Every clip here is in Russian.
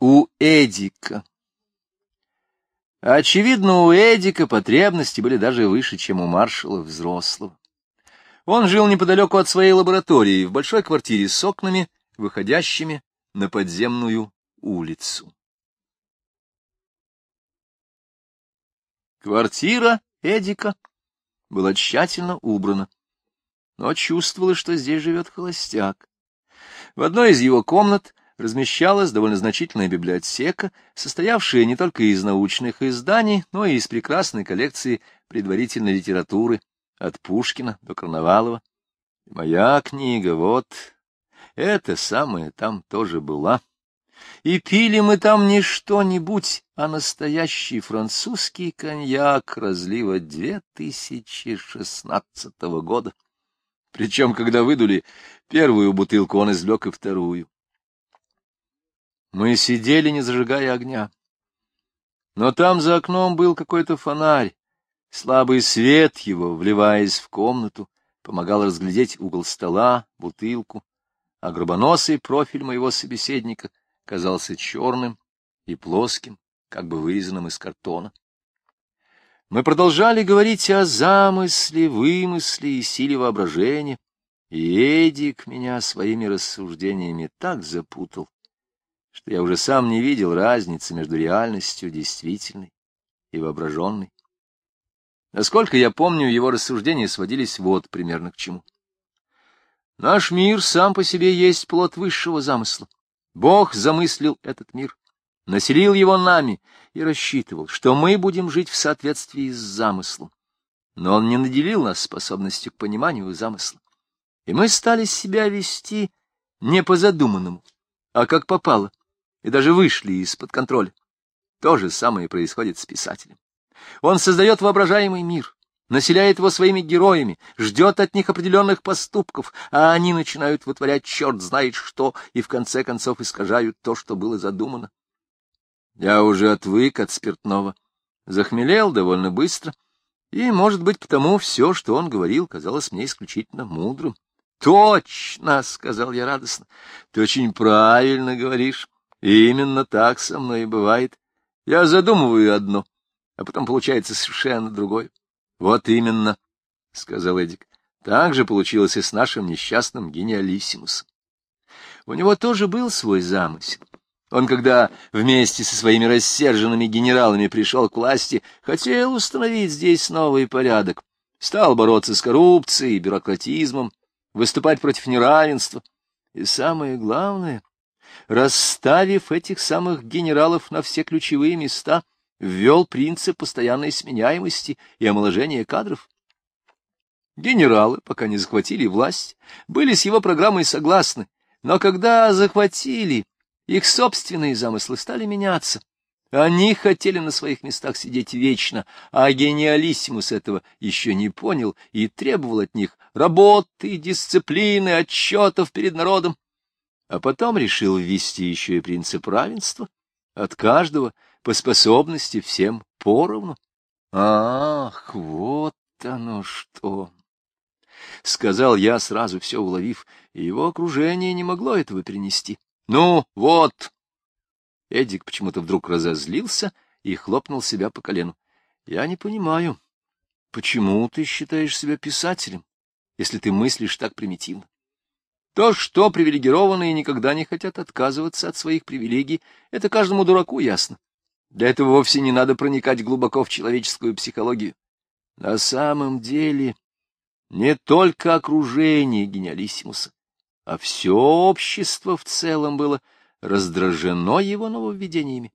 У Эдика. Очевидно, у Эдика потребности были даже выше, чем у маршала взрослого. Он жил неподалеку от своей лаборатории, в большой квартире с окнами, выходящими на подземную улицу. Квартира Эдика была тщательно убрана, но чувствовалось, что здесь живет холостяк. В одной из его комнат размещалась довольно значительная библиотека, состоявшая не только из научных изданий, но и из прекрасной коллекции предварительной литературы от Пушкина до Карнавалова. Моя книга, вот, эта самая там тоже была. И пили мы там не что-нибудь, а настоящий французский коньяк разлива 2016 года. Причем, когда выдули первую бутылку, он извлек и вторую. Мы сидели, не зажигая огня. Но там за окном был какой-то фонарь. Слабый свет его, вливаясь в комнату, помогал разглядеть угол стола, бутылку, а гробоносый профиль моего собеседника казался черным и плоским, как бы вырезанным из картона. Мы продолжали говорить о замысле, вымысле и силе воображения, и Эдик меня своими рассуждениями так запутал, что я уже сам не видел разницы между реальностью действительной и воображенной. Насколько я помню, его рассуждения сводились вот примерно к чему. Наш мир сам по себе есть плод высшего замысла. Бог замыслил этот мир, населил его нами и рассчитывал, что мы будем жить в соответствии с замыслом. Но он не наделил нас способностью к пониманию замысла. И мы стали себя вести не по задуманному, а как попало, и даже вышли из-под контроля. То же самое происходит с писателем. Он создает воображаемый мир, населяет его своими героями, ждет от них определенных поступков, а они начинают вытворять черт знает что и в конце концов искажают то, что было задумано. Я уже отвык от спиртного, захмелел довольно быстро, и, может быть, потому все, что он говорил, казалось мне исключительно мудрым. — Точно, — сказал я радостно, — ты очень правильно говоришь. И именно так со мной и бывает. Я задумываю одно, а потом получается совершенно другое. — Вот именно, — сказал Эдик. — Так же получилось и с нашим несчастным гениалиссимусом. У него тоже был свой замысел. Он, когда вместе со своими рассерженными генералами пришел к власти, хотел установить здесь новый порядок, стал бороться с коррупцией, бюрократизмом, выступать против неравенства. И самое главное, расставив этих самых генералов на все ключевые места, ввел принцип постоянной сменяемости и омоложения кадров. Генералы, пока не захватили власть, были с его программой согласны, но когда захватили, их собственные замыслы стали меняться. Они хотели на своих местах сидеть вечно, а гениалиссимус этого еще не понял и требовал от них работы, дисциплины, отчетов перед народом а потом решил ввести еще и принцип равенства, от каждого по способности всем поровну. Ах, вот оно что! — сказал я, сразу все уловив, и его окружение не могло этого перенести. — Ну, вот! Эдик почему-то вдруг разозлился и хлопнул себя по колену. — Я не понимаю, почему ты считаешь себя писателем, если ты мыслишь так примитивно? То, что привилегированные никогда не хотят отказываться от своих привилегий, это каждому дураку ясно. Для этого вовсе не надо проникать глубоко в человеческую психологию. На самом деле, не только окружение гениалиссимуса, а все общество в целом было раздражено его нововведениями.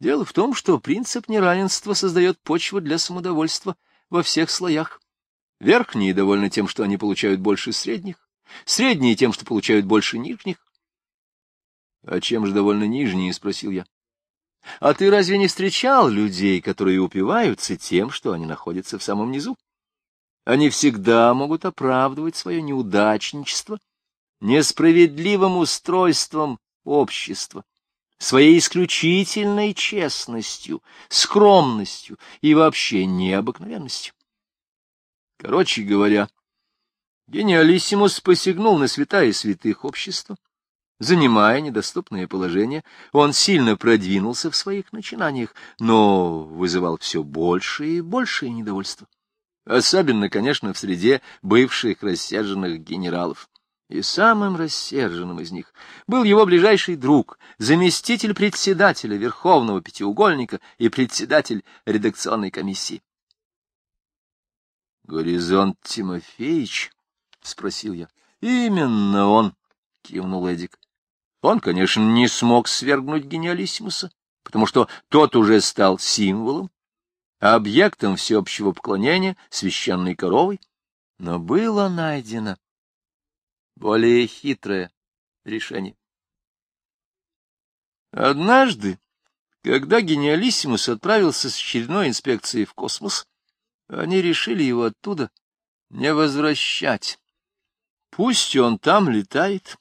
Дело в том, что принцип неравенства создает почву для самодовольства во всех слоях. Верхние довольны тем, что они получают больше средних, Средние тем, что получают больше нижних. — А чем же довольно нижние? — спросил я. — А ты разве не встречал людей, которые упиваются тем, что они находятся в самом низу? Они всегда могут оправдывать свое неудачничество несправедливым устройством общества, своей исключительной честностью, скромностью и вообще необыкновенностью. Короче говоря, Гениалиссимус посягнул на святая святых общества, Занимая недоступное положение, он сильно продвинулся в своих начинаниях, но вызывал все большее и большее недовольство. Особенно, конечно, в среде бывших рассерженных генералов. И самым рассерженным из них был его ближайший друг, заместитель председателя Верховного Пятиугольника и председатель редакционной комиссии. — Горизонт Тимофеевич? — спросил я. — Именно он, — кивнул Эдик. Он, конечно, не смог свергнуть гениалиссимуса, потому что тот уже стал символом, объектом всеобщего поклонения, священной коровой, но было найдено более хитрое решение. Однажды, когда гениалиссимус отправился с очередной инспекцией в космос, они решили его оттуда не возвращать. Пусть он там летает,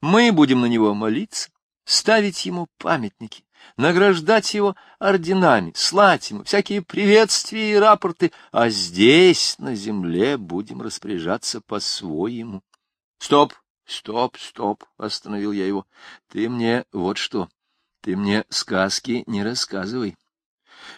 мы будем на него молиться, ставить ему памятники, награждать его орденами, слать ему всякие приветствия и рапорты, а здесь, на земле, будем распоряжаться по-своему. — Стоп, стоп, стоп, — остановил я его. — Ты мне вот что, ты мне сказки не рассказывай.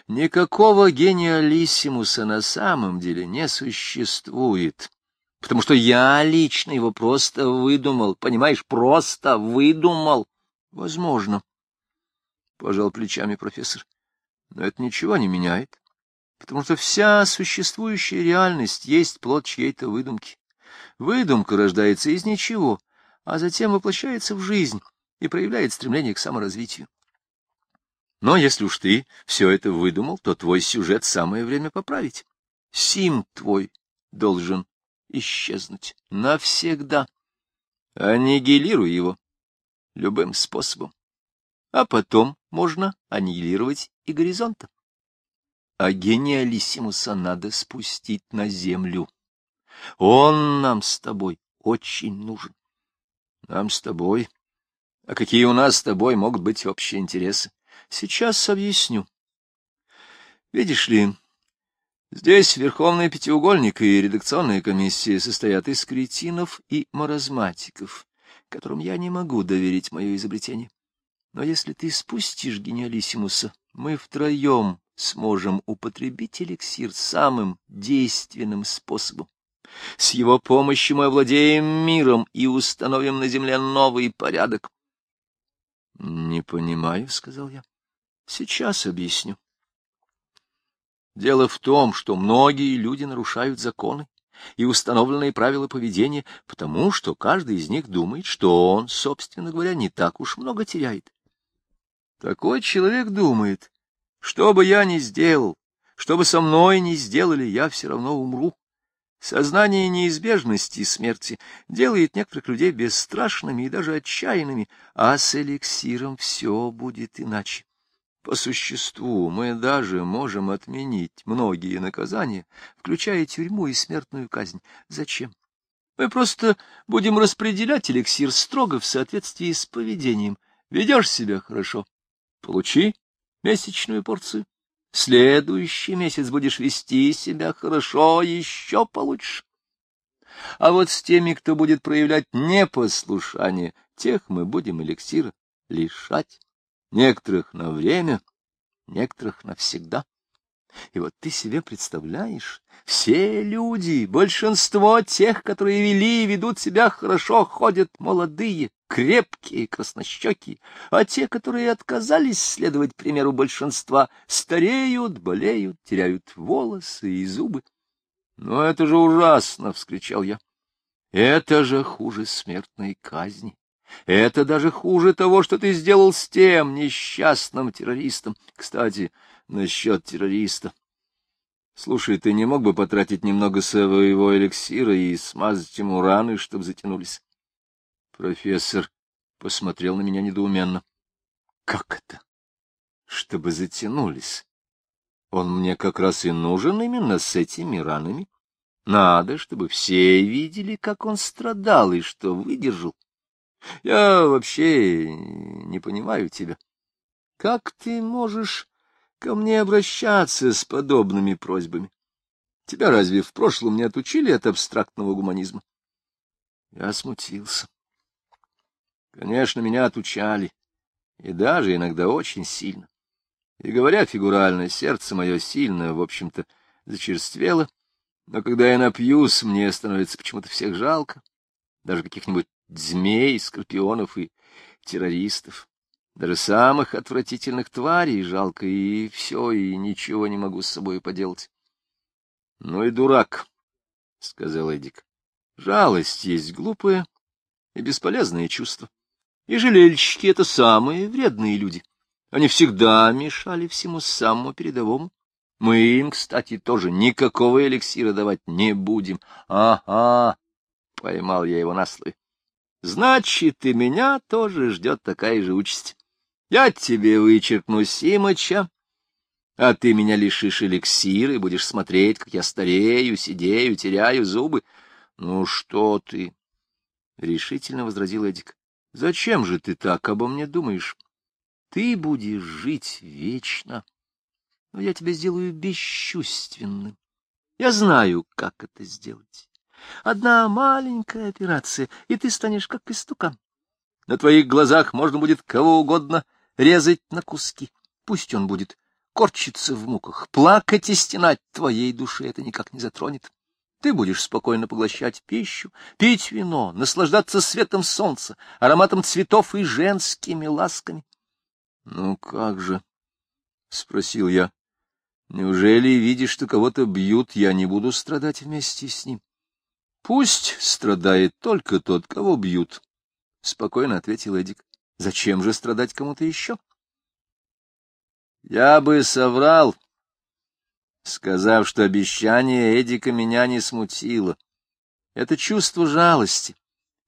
Никакого гениалиссимуса на самом деле не существует потому что я лично его просто выдумал, понимаешь, просто выдумал. Возможно, — пожал плечами профессор, — но это ничего не меняет, потому что вся существующая реальность есть плод чьей-то выдумки. Выдумка рождается из ничего, а затем воплощается в жизнь и проявляет стремление к саморазвитию. Но если уж ты все это выдумал, то твой сюжет самое время поправить. Сим твой должен исчезнуть навсегда. Аннигилируй его любым способом. А потом можно аннигилировать и горизонта. А гениалиссимуса надо спустить на землю. Он нам с тобой очень нужен. Нам с тобой? А какие у нас с тобой могут быть общие интересы? Сейчас объясню. Видишь ли, Здесь Верховный Пятиугольник и редакционная комиссия состоят из кретинов и маразматиков, которым я не могу доверить мое изобретение. Но если ты спустишь гениалиссимуса, мы втроем сможем употребить эликсир самым действенным способом. С его помощью мы овладеем миром и установим на земле новый порядок. — Не понимаю, — сказал я. — Сейчас объясню. Дело в том, что многие люди нарушают законы и установленные правила поведения, потому что каждый из них думает, что он, собственно говоря, не так уж много теряет. Такой человек думает, что бы я ни сделал, что бы со мной ни сделали, я все равно умру. Сознание неизбежности смерти делает некоторых людей бесстрашными и даже отчаянными, а с эликсиром все будет иначе. По существу мы даже можем отменить многие наказания, включая тюрьму и смертную казнь. Зачем? Мы просто будем распределять эликсир строго в соответствии с поведением. Ведешь себя хорошо — получи месячную порцию. Следующий месяц будешь вести себя хорошо, еще получше. А вот с теми, кто будет проявлять непослушание, тех мы будем эликсира лишать некоторых на время, некоторых навсегда. И вот ты себе представляешь, все люди, большинство тех, которые вели и ведут себя хорошо, ходят молодые, крепкие, краснощекие, а те, которые отказались следовать примеру большинства, стареют, болеют, теряют волосы и зубы. — Но это же ужасно! — вскричал я. — Это же хуже смертной казни. Это даже хуже того, что ты сделал с тем несчастным террористом. Кстати, насчет террориста. Слушай, ты не мог бы потратить немного своего эликсира и смазать ему раны, чтобы затянулись? Профессор посмотрел на меня недоуменно. Как это? Чтобы затянулись? Он мне как раз и нужен именно с этими ранами. Надо, чтобы все видели, как он страдал и что выдержал. Я вообще не понимаю тебя. Как ты можешь ко мне обращаться с подобными просьбами? Тебя разве в прошлом не отучили от абстрактного гуманизма? Я смутился. Конечно, меня отучали, и даже иногда очень сильно. И, говоря фигурально, сердце мое сильно, в общем-то, зачерствело, но когда я напьюсь, мне становится почему-то всех жалко, даже каких-нибудь змей, скорпионов и террористов, даже самых отвратительных тварей жалко, и все, и ничего не могу с собой поделать. — Ну и дурак, — сказал Эдик. — Жалость есть глупое и бесполезное чувство. И жалельщики — это самые вредные люди. Они всегда мешали всему самому передовому. Мы им, кстати, тоже никакого эликсира давать не будем. Ага, поймал я его на слове. Значит, и меня тоже ждет такая же участь. Я тебе вычеркну Симыча, а ты меня лишишь эликсира и будешь смотреть, как я старею, сидею, теряю зубы. Ну что ты? — решительно возразил Эдик. — Зачем же ты так обо мне думаешь? Ты будешь жить вечно, но я тебя сделаю бесчувственным. Я знаю, как это сделать. Одна маленькая операция, и ты станешь как истукан. На твоих глазах можно будет кого угодно резать на куски. Пусть он будет корчиться в муках, плакать и стенать, твоей души это никак не затронет. Ты будешь спокойно поглощать пищу, пить вино, наслаждаться светом солнца, ароматом цветов и женскими ласками. — Ну как же? — спросил я. — Неужели, видишь, что кого-то бьют, я не буду страдать вместе с ним? — Пусть страдает только тот, кого бьют, — спокойно ответил Эдик. — Зачем же страдать кому-то еще? — Я бы соврал, сказав, что обещание Эдика меня не смутило. Это чувство жалости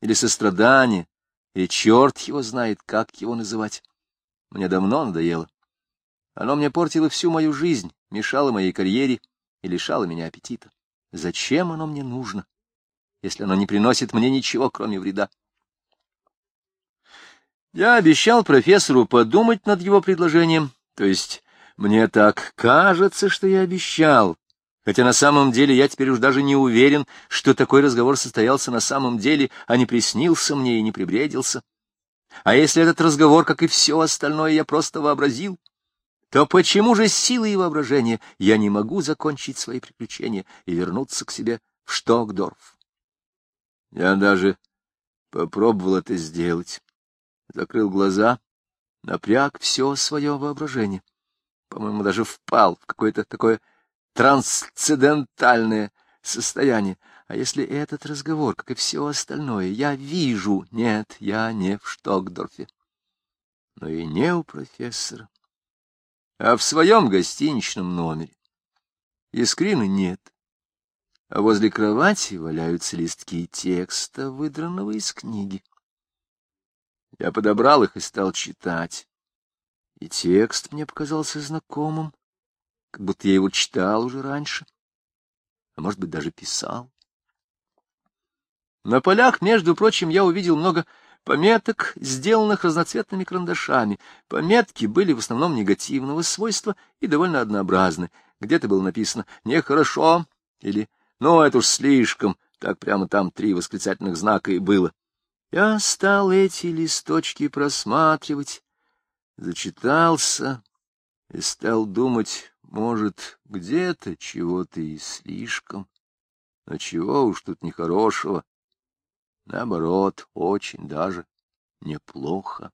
или сострадания, и черт его знает, как его называть. Мне давно надоело. Оно мне портило всю мою жизнь, мешало моей карьере и лишало меня аппетита. Зачем оно мне нужно, если оно не приносит мне ничего, кроме вреда? Я обещал профессору подумать над его предложением, то есть мне так кажется, что я обещал, хотя на самом деле я теперь уж даже не уверен, что такой разговор состоялся на самом деле, а не приснился мне и не прибредился. А если этот разговор, как и все остальное, я просто вообразил, то почему же силой воображения я не могу закончить свои приключения и вернуться к себе в Штокдорф? Я даже попробовал это сделать. Закрыл глаза, напряг все свое воображение по-моему, даже впал в какое-то такое трансцендентальное состояние. А если этот разговор, как и все остальное, я вижу, нет, я не в Штокдорфе, но и не у профессора, а в своем гостиничном номере. Искрины нет, а возле кровати валяются листки текста, выдранного из книги. Я подобрал их и стал читать. И текст мне показался знакомым, как будто я его читал уже раньше, а может быть, даже писал. На полях, между прочим, я увидел много пометок, сделанных разноцветными карандашами. Пометки были в основном негативного свойства и довольно однообразны. Где-то было написано «нехорошо» или «ну, это уж слишком», так прямо там три восклицательных знака и было. Я стал эти листочки просматривать, зачитался и стал думать, может, где-то чего-то и слишком, но чего уж тут нехорошего, наоборот, очень даже неплохо.